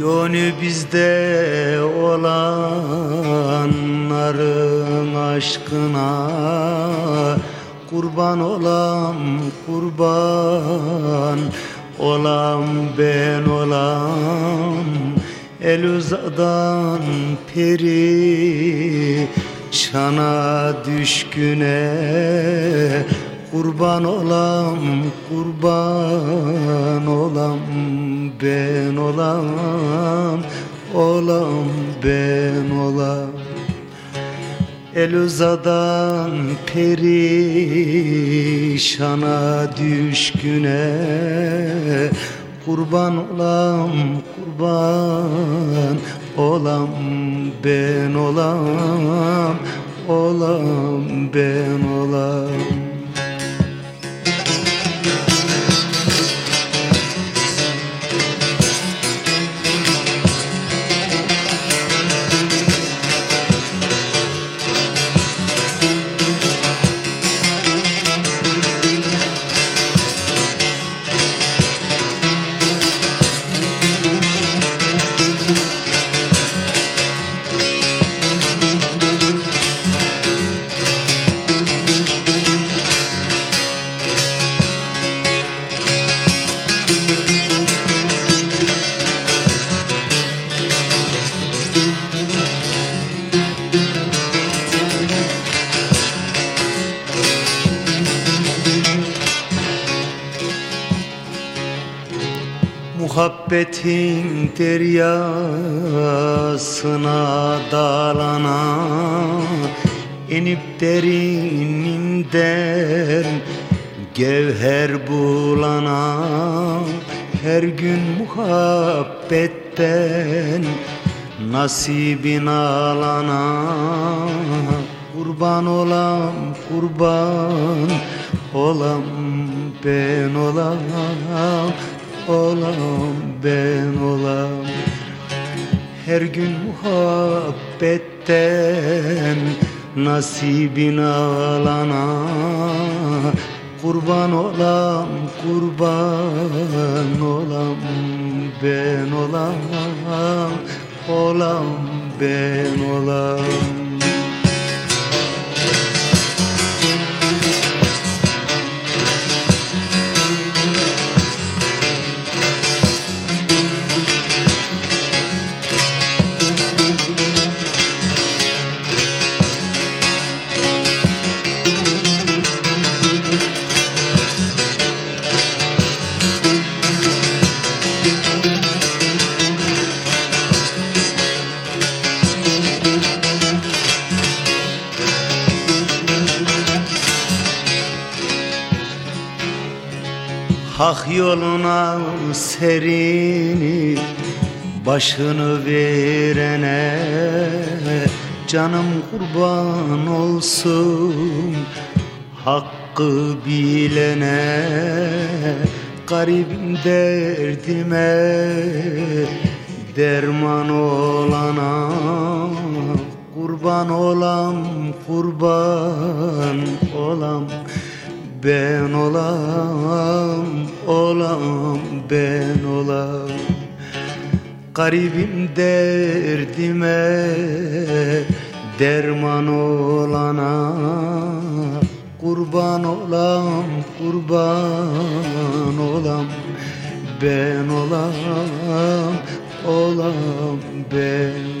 Gönlü bizde olanların aşkına Kurban olam kurban olam ben olam. El uzadan peri şana düşküne Kurban olam kurban olam ben olam olam ben olam. El uzadan perişana düşküne Kurban olam kurban olam ben olam olam ben olam Muhabbetin deryasına dalana inip derininden Gevher bulana. Her gün muhabbetten Nasibin alana. Kurban olam kurban olam ben olam olam ben olam. Her gün muhabbetten nasibin alana. Kurban olam kurban olam ben olam. Olam ben olam Hak yoluna serini başını verene Canım kurban olsun. Hakkı bilene Garibim derdime derman olana Kurban olam kurban olam ben olam, olam, ben olam. Garibim derdime derman olana Kurban olam, kurban olam. Ben olam, olam, ben